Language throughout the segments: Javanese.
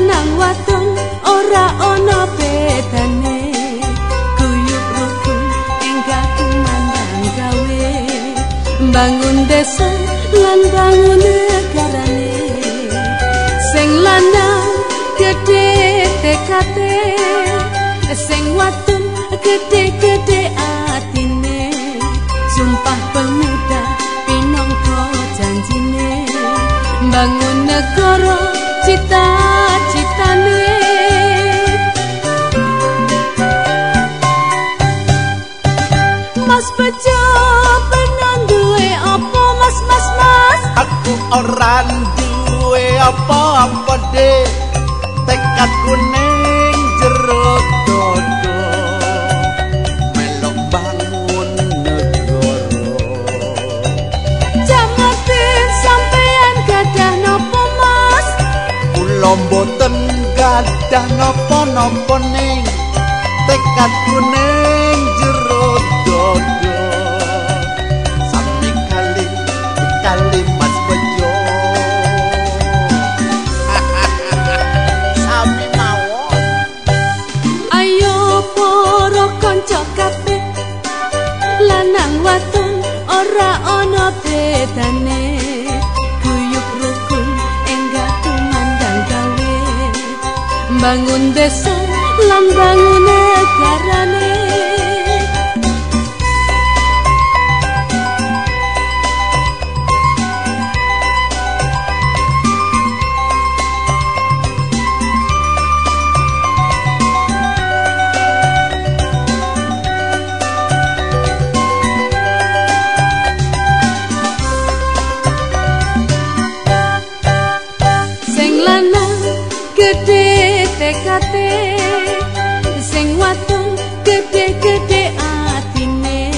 lanang wadon ora ana bedane. Guyub rukun enggak kumandang gawe. Bangun desa lan bangun negarane. Sing lanang gede tekate. Sing wadon gede gede atine. Sumpah pemuda pinangka janjine. Bangun negara cita mboten gadah napa-napa ning tekad kuning jero dodo. Sami kali kali mas bejo. Sami mawon. Ayo para kanca kabeh lanang wadon ora ana bedane bangun desa lan bangun negarane. Sing lanang gede tekate sing wadon gede-gede atine.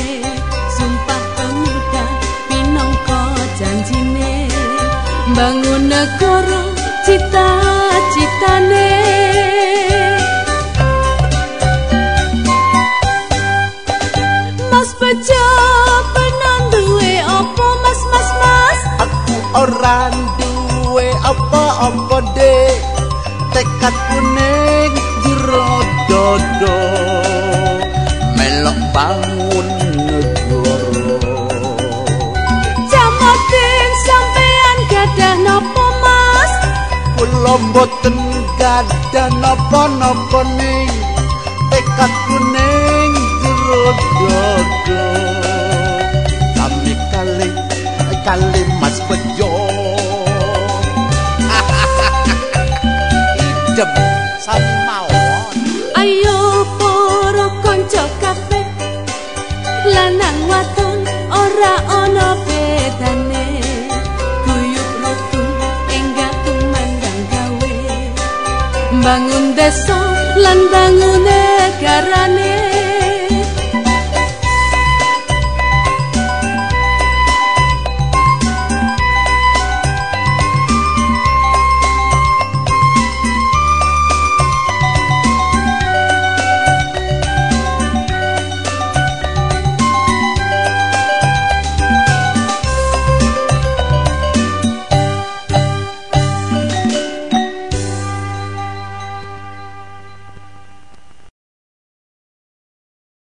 Sumpah pemuda pinongko janjine bangun negara cita-citane. Mas Bejo penan duwe apa Mas? Mas Mas? Aku ora duwe apa-apa dek tekad kuning jero dodo melok bangun negara Jamatin sampean gadah nopo Mas? Kula mboten gadah napa-napa ning tekad kuning jero dodo kami kali kali idem sami mawon. Ayo para kanca kabeh. Lanang wadon ora ana bedane. Guyub rukun enggak tumandang gawe. Bangun desa lan bangun negarane